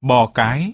bò cái.